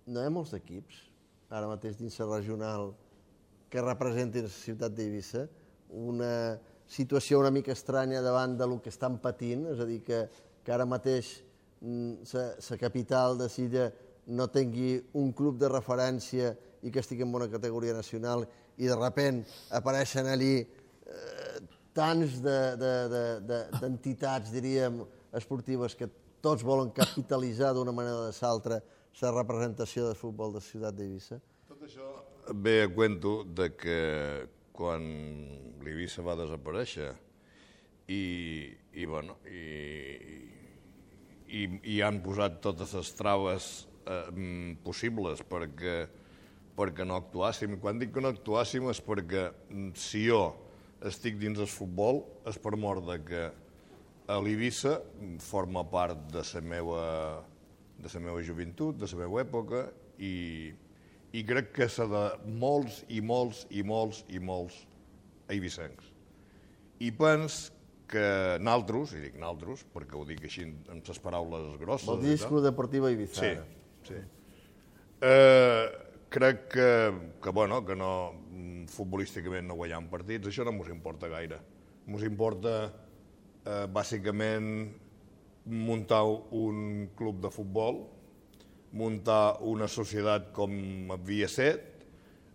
No hi ha molts equips, ara mateix dins la regional, que representin la ciutat d'Eivissa, una situació una mica estranya davant de lo que estan patint, és a dir, que, que ara mateix la capital de Silla no tingui un club de referència i que estigui en bona categoria nacional i de repent apareixen allí eh, tants d'entitats, de, de, de, diríem, esportives que tots volen capitalitzar d'una manera o de l'altra la representació del futbol de ciutat d'Eivissa. Tot això ve a cuento de que quan l'Eivissa va desaparèixer i, i, bueno, i, i, i han posat totes les traves eh, possibles perquè, perquè no actuàssim. Quan dic que no actuàssim és perquè mm, si jo estic dins el futbol és per mort de que a l'Ibissa forma part de la meva, de la meva joventut, de la meva època, i, i crec que s'ha de molts i molts i molts i molts eivissencs. I pens que naltros, i dic naltros, perquè ho dic així amb les paraules grosses... Vol dir tal. Club Deportiva Ibiza. Sí, sí. Eh, crec que, que, bueno, que no, mm, futbolísticament no guanyam partits, això no ens importa gaire. Ens importa, eh, bàsicament, muntar un club de futbol, muntar una societat com havia set,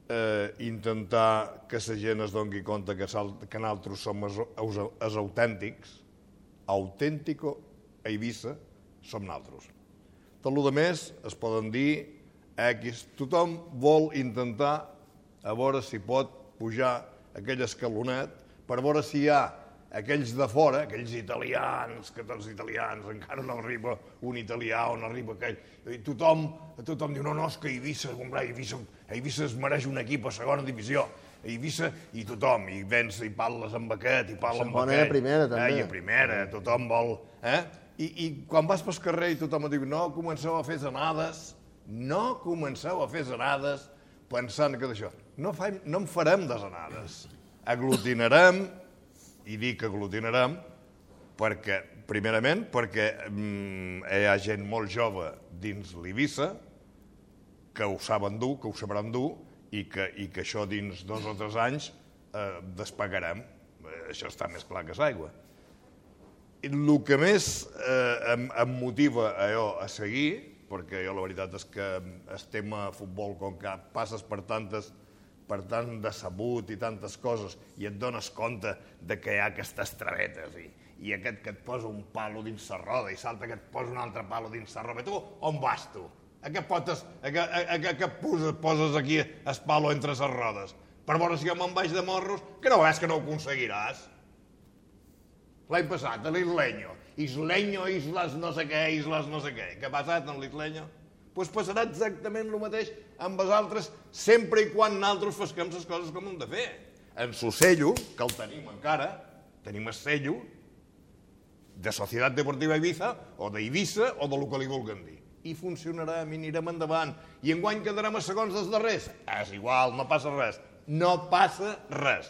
eh, intentar que la gent es doni compte que, sal, que nosaltres som els, els, els autèntics, autèntico a Eivissa som nosaltres. Tot el que més es poden dir X. Tothom vol intentar a veure si pot pujar aquell escalonet per veure si hi ha aquells de fora, aquells italians, que tots italians encara no arriba un italià o no arriba aquell... I tothom, tothom diu, no, no, és que Eivissa, hombre, Eivissa, Eivissa es mereix un equip a segona divisió. Eivissa, i tothom, i vens i parles amb aquest, i parles amb a aquell. primera, també. Eh, I a primera, tothom vol... Eh? I, I quan vas pel carrer i tothom et diu, no comenceu a fer zanades, no comenceu a fer zanades pensant que d'això. No, faim, no en farem de zanades. Aglutinarem, i dic aglutinarem, perquè, primerament, perquè mm, hi ha gent molt jove dins l'Ibissa que ho saben dur, que ho sabran dur, i que, i que això dins dos o tres anys eh, despegarem. Eh, això està més clar que l'aigua. El que més eh, em, em motiva a jo a seguir, perquè jo la veritat és que el tema futbol, com que passes per tantes per tant decebut i tantes coses, i et dones compte de que hi ha aquestes travetes, i, i aquest que et posa un palo dins la roda, i salta que et posa un altre palo dins la roda. Tu, on vas tu? A què, potes, a a, a, a què poses, poses aquí el palo entre les rodes? Per veure si jo me'n vaig de morros, que no veus que no ho aconseguiràs? L'any passat, a l'Isleño. Isleño, isles no sé què, isles no sé què. Què ha passat amb l'Isleño? Doncs passarà exactament el mateix amb els altres, sempre i quan nosaltres fesquem les coses com hem de fer. En Socello, que el tenim encara, tenim el cello de Societat Deportiva Ibiza, o d'Eivissa, o de lo que li vulguem dir. I funcionarem, i anirem endavant. I enguany quedarem a segons dels darrers. És igual, no passa res. No passa res.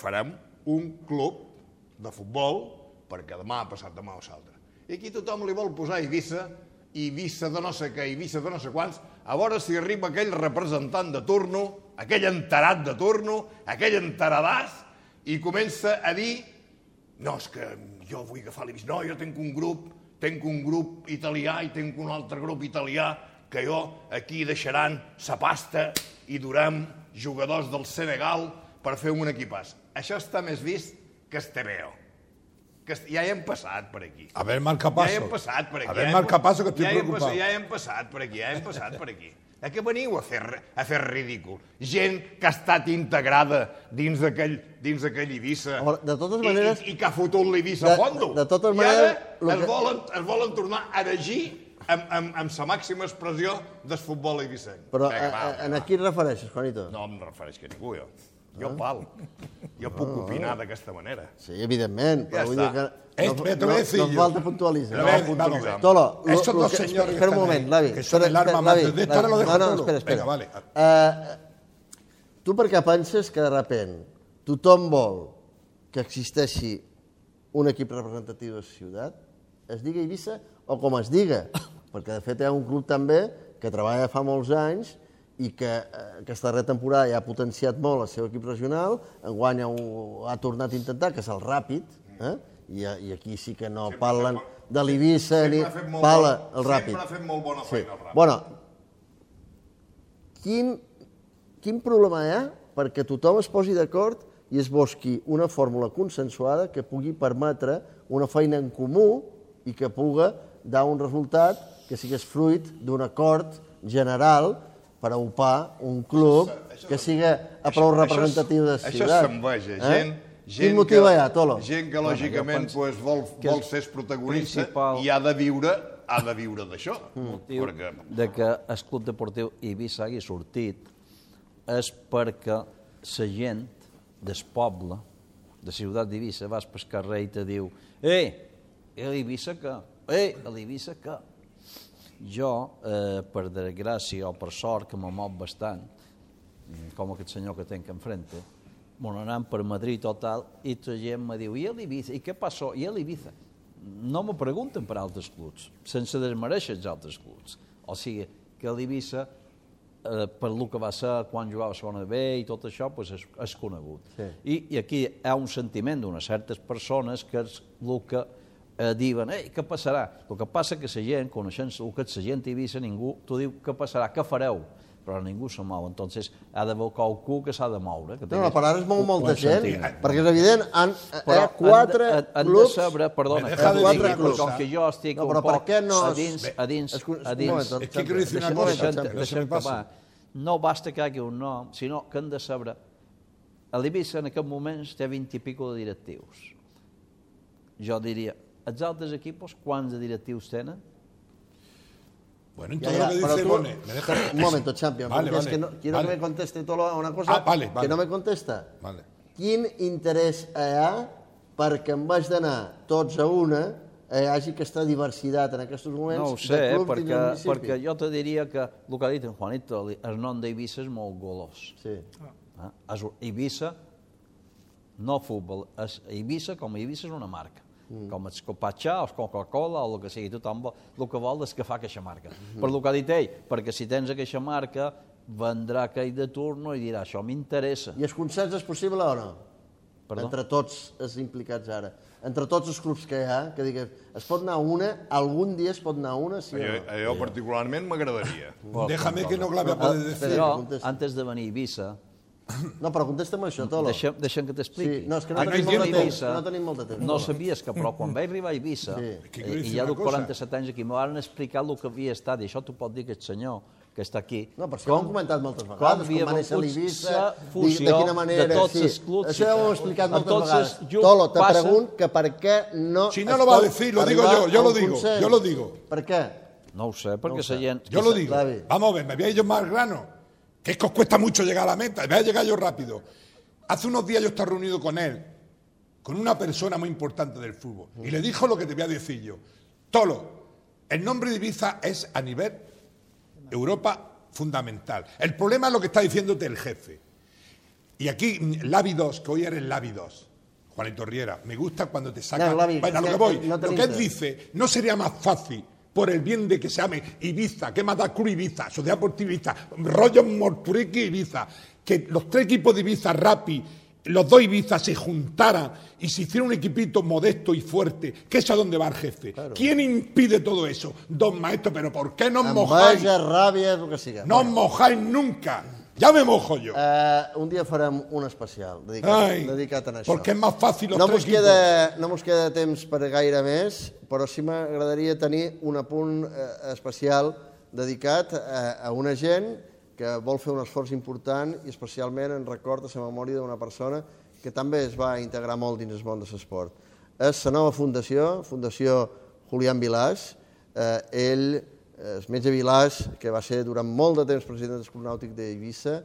Farem un club de futbol perquè demà ha passat demà o l'altre. I aquí tothom li vol posar Eivissa, Eivissa de no sé què, Eivissa de no sé quants, a veure si arriba aquell representant de turno, aquell enterat de turno, aquell enteradàs, i comença a dir no, és que jo vull agafar l'Eivissa, no, jo tinc un grup, tinc un grup italià i tinc un altre grup italià que jo aquí deixaran sa pasta i durem jugadors del Senegal per fer un equipàs. Això està més vist que el TVO. Que ja hi hem passat per aquí. A ver, marcapasos. Ja hi hem passat per aquí. A hem- marcapasos, que estoy ja hi hem preocupado. passat- Ja hi hem passat per aquí, ja hem passat per aquí. A què veniu a fer, a fer ridícul? Gent que ha estat integrada dins d'aquell dins d'aquell Eivissa. A veure, de totes I- maneres- I, i que ha fotut l'Eivissa De- a fondo. de- de totes I maneres, ara lo es, que- volen, es volen tornar a erigir amb, amb, amb sa màxima expressió del futbol eivissenc. Però Vinga, a, va, a, en va. a qui et refereixes, Juanito? No em refereix que ningú, jo. Jo, pal. Jo puc opinar d'aquesta manera. Sí, evidentment, però Ja vull està. que Esto, no, no, no yo. falta puntualitzar. No, ver. Tolo, lo- Estos dos señores espera un moment, Lavi. que el alma espera, mater Lavi, de esto, lo dejo No, no, todo. espera, espera. Venga, vale. Eh, tu per què penses que de repent tothom vol que existeixi un equip representatiu de la ciutat, es diga Eivissa o com es diga, perquè de fet hi ha un club també que treballa fa molts anys i que eh, aquesta darrera temporada ja ha potenciat molt el seu equip regional, enguany ho ha tornat a intentar, que és el Ràpid, eh? I, i aquí sí que no Sempre parlen fet- de sempre ni parla bona- el Ràpid. sempre ha fet molt bona feina, el Ràpid. Bueno, quin, quin problema hi ha perquè tothom es posi d'acord i es busqui una fórmula consensuada que pugui permetre una feina en comú i que puga dar un resultat que sigués fruit d'un acord general per a upar un club Això- que siga a prou Això- representatiu de la això ciutat. s'enveja. Eh? Gent, gent Quin motiu que, hi ha, Tolo? Gent que lògicament penso pues, vol, que vol ser protagonista principal- i ha de viure ha de viure d'això. motiu Perquè de que el Club Deportiu Eivissa hagi sortit és perquè la gent del poble de Ciutat d'Eivissa, vas pel carrer i te diu «Eh, a l'Eivissa que? Eh, a l'Eivissa que?» Jo, eh, per desgràcia o per sort, que me mou bastant, mm, com aquest senyor que tenc enfrente, m'on anant per Madrid o tal, i la gent me diu «I a l'Eivissa? I què passó? I a l'Eivissa?» No me pregunten per altres clubs, sense desmereixer els altres clubs. O sigui, que a l'Eivissa eh, per el que va ser quan jugava a segona B i tot això pues és, és conegut. Sí. I, I aquí hi ha un sentiment d'unes certes persones que és el que eh, diuen, ei, què passarà? El que passa que la gent, coneixent el que és la gent a Eivissa, ningú t'ho diu, què passarà, què fareu? Però ningú se mou, entonces ha d'haver qualcú que s'ha de moure. Que No, no, per ara es mou un- molta gent, sentiment. perquè és evident, han, hi Però ha quatre han de, han clubs... de saber, perdona, que de digui, però com que jo estic No, un però per poc què no a dins, a dins, Es- a dins, decir una deixa'm- cosa, deixa'm- que no acabar. Basta que hi hagi un nom, sinó que han de saber... A l'Eivissa en aquest moment té 20 i pico de directius. Jo diria, els altres equipos, quants de directius tenen? Bueno, en Ya, todo ya, lo que pero dice tú- Bone, me deja... Un momento, Champion, Vale, porque es vale, que no, quiero vale. que me conteste todo a una cosa Ah, vale, vale. que no me contesta. Vale. Quin interès hi ha perquè en vez d'anar tots a una hi hagi aquesta diversitat en aquests moments No ho de sé, eh, clubs dins perquè, del municipi? perquè jo te diria que el que ha dit en Juanito, el nom d'Eivissa és molt golós. Sí. Eh? És Eivissa, no futbol, és Eivissa com Eivissa és una marca. Mm. Com el Copatxà o el Coca-Cola o el que sigui, tothom vol, el que vol és que fa aquesta marca. Mm. Per el que ha dit ell, perquè si tens aquesta marca, vendrà aquell de turno i dirà, això m'interessa. I el consens és possible o no? Perdó? Entre tots els implicats ara. Entre tots els clubs que hi ha, que digues, es pot anar una, algun dia es pot anar una, sí o Jo, no? jo particularment m'agradaria. Déjame que no clave a poder decir. Però, antes de venir a Eivissa, No, però contesta'm això, Tolo. deixa'm, deixa'm que t'expliqui. Sí, no, és que no Ah, tenim jo molt de temps, no tenim molt de temps. No sabies que, però quan vaig arribar a Eivissa, Sí. quiero i decir ja duc cosa. 47 anys aquí, m'ho van explicar el que havia estat, i això t'ho pot dir aquest senyor que està aquí. No, però això ho hem comentat moltes vegades, com com havia va néixer ser de- quina manera, de tots sí. els clubs. Això ja ho hem explicat moltes Entonces, vegades. jo Tolo, te passa- pregunto que per què no Si no lo va a decir, lo digo yo, yo lo digo, consens? yo lo digo. Per què? No ho sé, perquè ho la gent... Yo lo digo. Vamos a ver, me voy a ir yo más grano. Que es que os cuesta mucho llegar a la meta. Voy a llegar yo rápido. Hace unos días yo estaba reunido con él, con una persona muy importante del fútbol. Y le dijo lo que te voy a decir yo. Tolo, el nombre de Ibiza es a nivel Europa fundamental. El problema es lo que está diciéndote el jefe. Y aquí, 2, que hoy eres Lavi 2. Juanito Riera, me gusta cuando te saca. No, bueno, a lo que- voy. no lo que él dice, ¿no sería más fácil, por el bien de que se llame Ibiza, que mata Cruz Ibiza, Sociedad Deportiva Ibiza, Rollo Morturiki Ibiza, que los tres equipos de Ibiza, Rapi, los dos Ibiza se juntaran y se hiciera un equipito modesto y fuerte, que es a donde va el jefe? ¿Quién impide todo eso? Don Maestro, pero ¿por qué no os mojáis? Enveja, ràbia, el que siga. No os mojáis nunca. Ya me mojo yo. Eh, un dia farem un especial dedicat, Ai, dedicat a això. porque es más fácil los no tres queda, no mos queda temps per gaire més, però sí m'agradaria tenir un apunt eh, especial dedicat a, a una gent que vol fer un esforç important i especialment en record a la memòria d'una persona que també es va integrar molt dins el món de l'esport. És la nova fundació, Fundació Julián Vilàs. Eh, ell, eh, el metge Vilàs, que va ser durant molt de temps president del Club Nàutic d'Eivissa,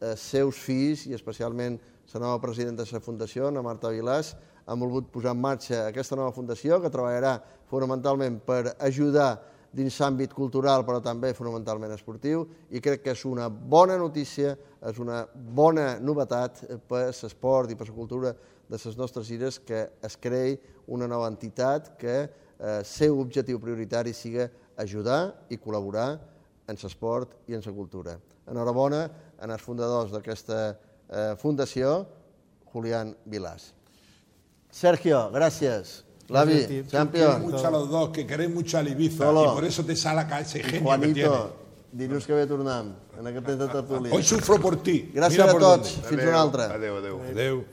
eh, seus fills i especialment la nova presidenta de la Fundació, Ana Marta Vilàs, han volgut posar en marxa aquesta nova fundació que treballarà fonamentalment per ajudar dins l'àmbit cultural però també fonamentalment esportiu i crec que és una bona notícia, és una bona novetat per l'esport i per la cultura de les nostres illes que es creï una nova entitat que eh, seu objectiu prioritari siga ajudar i col·laborar en l'esport i en la cultura. Enhorabona en els fundadors d'aquesta eh, fundació, Julián Vilàs. Sergio, gràcies. Lavi, a champion. mucho a los dos, que queréis mucho al Ibiza. Solo. Y por eso te sale acá ese genio que tiene. Juanito, dilluns que ve tornem en aquest temps de tertúlia. Hoy sufro por ti. Gràcies Mira a por tots. dónde. Fins una altra. Adéu, adéu. Adeu.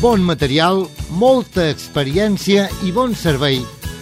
Bon material, molta experiència i bon servei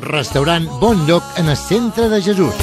Restaurant Bon Lloc en el centre de Jesús.